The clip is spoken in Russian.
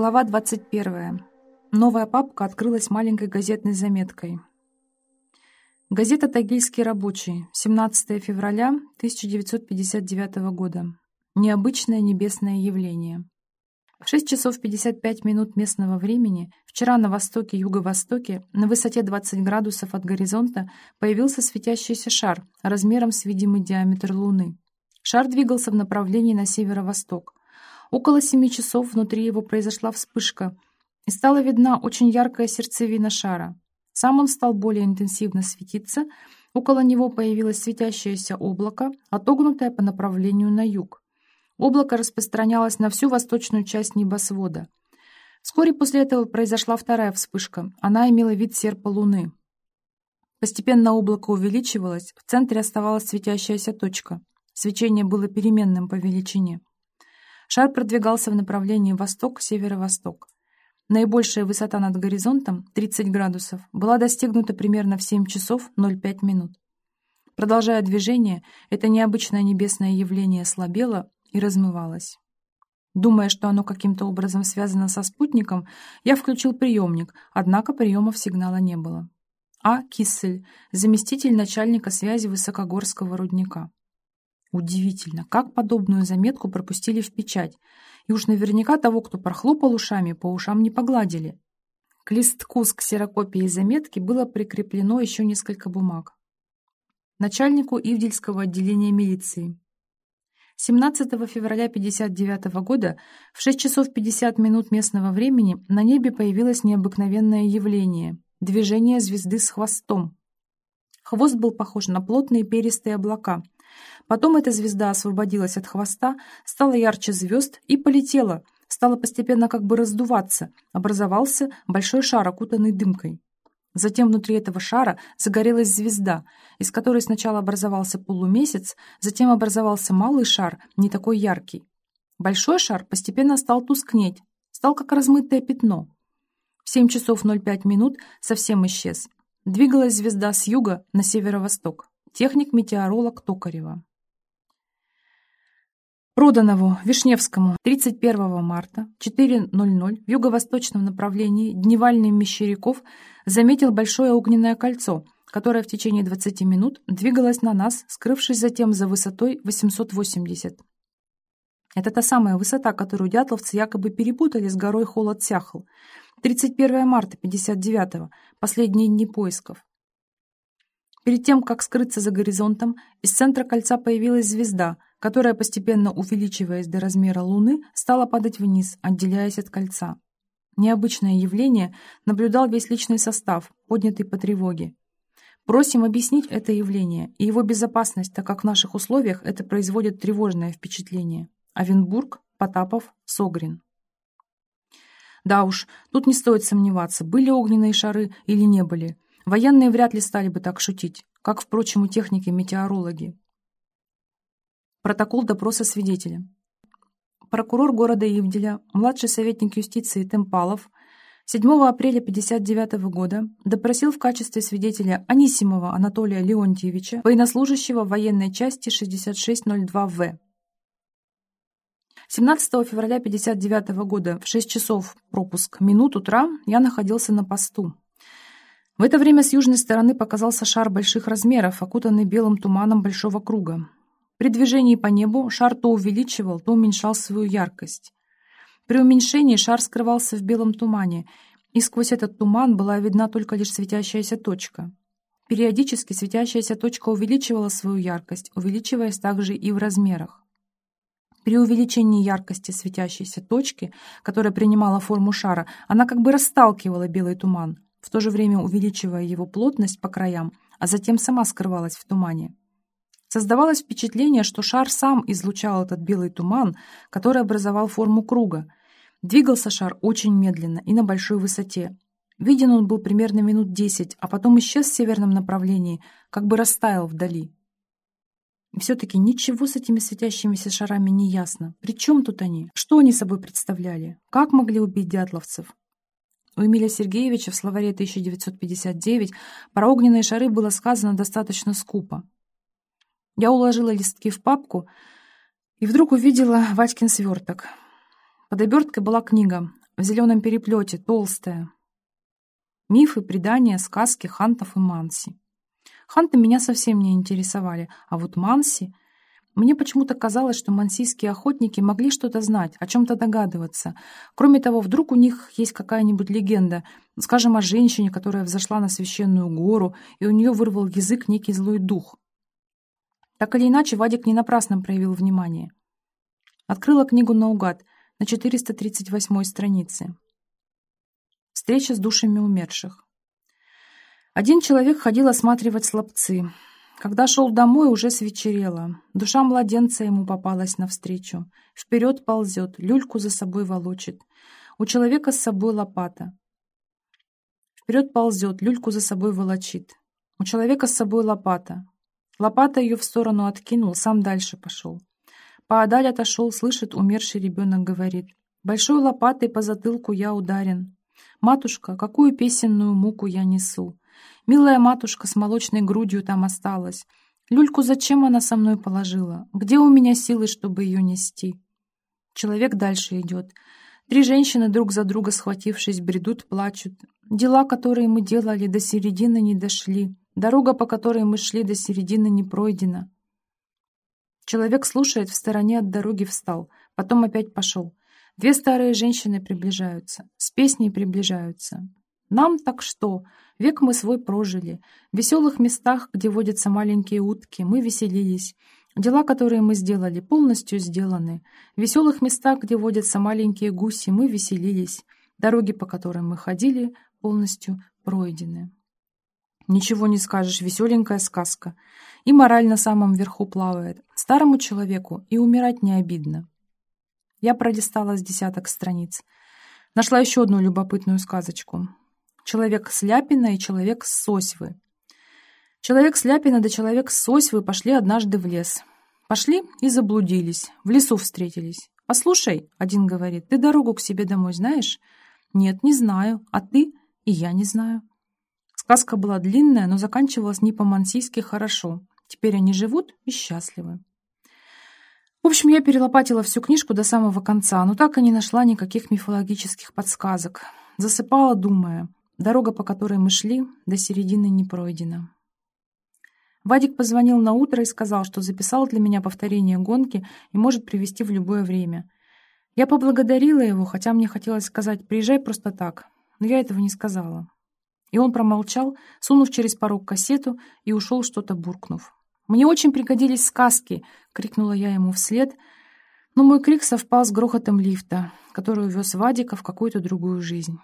Глава 21. Новая папка открылась маленькой газетной заметкой. Газета «Тагильский рабочий», 17 февраля 1959 года. Необычное небесное явление. В 6 часов 55 минут местного времени вчера на востоке юго-востоке на высоте 20 градусов от горизонта появился светящийся шар размером с видимый диаметр Луны. Шар двигался в направлении на северо-восток. Около семи часов внутри его произошла вспышка, и стала видна очень яркая сердцевина шара. Сам он стал более интенсивно светиться, около него появилось светящееся облако, отогнутое по направлению на юг. Облако распространялось на всю восточную часть небосвода. Вскоре после этого произошла вторая вспышка. Она имела вид серпа Луны. Постепенно облако увеличивалось, в центре оставалась светящаяся точка. Свечение было переменным по величине. Шар продвигался в направлении восток-северо-восток. Наибольшая высота над горизонтом, 30 градусов, была достигнута примерно в 7 часов 05 минут. Продолжая движение, это необычное небесное явление слабело и размывалось. Думая, что оно каким-то образом связано со спутником, я включил приемник, однако приемов сигнала не было. А. Киссель, заместитель начальника связи Высокогорского рудника. Удивительно, как подобную заметку пропустили в печать, и уж наверняка того, кто прохлопал ушами, по ушам не погладили. К листку с ксерокопией заметки было прикреплено еще несколько бумаг. Начальнику Ивдельского отделения милиции. 17 февраля 1959 года в 6 часов 50 минут местного времени на небе появилось необыкновенное явление – движение звезды с хвостом. Хвост был похож на плотные перистые облака – Потом эта звезда освободилась от хвоста, стала ярче звезд и полетела, стала постепенно как бы раздуваться, образовался большой шар, окутанный дымкой. Затем внутри этого шара загорелась звезда, из которой сначала образовался полумесяц, затем образовался малый шар, не такой яркий. Большой шар постепенно стал тускнеть, стал как размытое пятно. В 7 часов 05 минут совсем исчез. Двигалась звезда с юга на северо-восток. Техник-метеоролог Токарева. Проданову Вишневскому 31 марта 4.00 в юго-восточном направлении дневальный Мещеряков заметил большое огненное кольцо, которое в течение 20 минут двигалось на нас, скрывшись затем за высотой 880. Это та самая высота, которую дятловцы якобы перепутали с горой Холод-Сяхл. 31 марта 59-го, последние дни поисков. Перед тем, как скрыться за горизонтом, из центра кольца появилась звезда, которая, постепенно увеличиваясь до размера Луны, стала падать вниз, отделяясь от кольца. Необычное явление наблюдал весь личный состав, поднятый по тревоге. Просим объяснить это явление и его безопасность, так как в наших условиях это производит тревожное впечатление. Авенбург, Потапов, Согрин. Да уж, тут не стоит сомневаться, были огненные шары или не были – Военные вряд ли стали бы так шутить, как, впрочем, и техники-метеорологи. Протокол допроса свидетеля. Прокурор города Ивделя, младший советник юстиции Темпалов, 7 апреля 1959 года допросил в качестве свидетеля Анисимова Анатолия Леонтьевича, военнослужащего военной части 6602В. 17 февраля 1959 года в 6 часов пропуск минут утра я находился на посту. В это время с южной стороны показался шар больших размеров, окутанный белым туманом большого круга. При движении по небу шар то увеличивал, то уменьшал свою яркость. При уменьшении шар скрывался в белом тумане, и сквозь этот туман была видна только лишь светящаяся точка. Периодически светящаяся точка увеличивала свою яркость, увеличиваясь также и в размерах. При увеличении яркости светящейся точки, которая принимала форму шара, она как бы расталкивала белый туман, в то же время увеличивая его плотность по краям, а затем сама скрывалась в тумане. Создавалось впечатление, что шар сам излучал этот белый туман, который образовал форму круга. Двигался шар очень медленно и на большой высоте. Виден он был примерно минут десять, а потом исчез в северном направлении, как бы растаял вдали. Все-таки ничего с этими светящимися шарами не ясно. При чем тут они? Что они собой представляли? Как могли убить дятловцев? У Эмиля Сергеевича в словаре 1959 про огненные шары было сказано достаточно скупо. Я уложила листки в папку и вдруг увидела Ватькин сверток. Под оберткой была книга в зеленом переплете, толстая. Мифы, предания, сказки хантов и манси. Ханты меня совсем не интересовали, а вот манси... Мне почему-то казалось, что мансийские охотники могли что-то знать, о чем-то догадываться. Кроме того, вдруг у них есть какая-нибудь легенда, скажем, о женщине, которая взошла на священную гору, и у нее вырвал язык некий злой дух. Так или иначе, Вадик не напрасно проявил внимание. Открыла книгу наугад на 438 странице. Встреча с душами умерших. Один человек ходил осматривать слабцы. Когда шел домой, уже свечерело. Душа младенца ему попалась навстречу. Вперед ползет, люльку за собой волочит. У человека с собой лопата. Вперед ползет, люльку за собой волочит. У человека с собой лопата. Лопата ее в сторону откинул, сам дальше пошел. Поодаль отошел, слышит, умерший ребенок говорит. Большой лопатой по затылку я ударен. Матушка, какую песенную муку я несу. Милая матушка с молочной грудью там осталась. Люльку зачем она со мной положила? Где у меня силы, чтобы ее нести? Человек дальше идет. Три женщины друг за друга схватившись, бредут, плачут. Дела, которые мы делали, до середины не дошли. Дорога, по которой мы шли, до середины не пройдена. Человек слушает, в стороне от дороги встал, потом опять пошел. Две старые женщины приближаются, с песней приближаются. Нам так что? Век мы свой прожили. В веселых местах, где водятся маленькие утки, мы веселились. Дела, которые мы сделали, полностью сделаны. В веселых местах, где водятся маленькие гуси, мы веселились. Дороги, по которым мы ходили, полностью пройдены. Ничего не скажешь, веселенькая сказка. И мораль на самом верху плавает. Старому человеку и умирать не обидно. Я пролистала с десяток страниц. Нашла еще одну любопытную сказочку. Человек с Ляпина и человек с Сосьвы. Человек с Ляпина да человек с Сосьвы пошли однажды в лес. Пошли и заблудились, в лесу встретились. «Послушай», — один говорит, — «ты дорогу к себе домой знаешь?» «Нет, не знаю. А ты?» «И я не знаю». Сказка была длинная, но заканчивалась не по-мансийски хорошо. Теперь они живут и счастливы. В общем, я перелопатила всю книжку до самого конца, но так и не нашла никаких мифологических подсказок. Засыпала, думая — Дорога, по которой мы шли, до середины не пройдена. Вадик позвонил на утро и сказал, что записал для меня повторение гонки и может привести в любое время. Я поблагодарила его, хотя мне хотелось сказать «приезжай просто так», но я этого не сказала. И он промолчал, сунув через порог кассету и ушел, что-то буркнув. «Мне очень пригодились сказки!» — крикнула я ему вслед, но мой крик совпал с грохотом лифта, который увез Вадика в какую-то другую жизнь.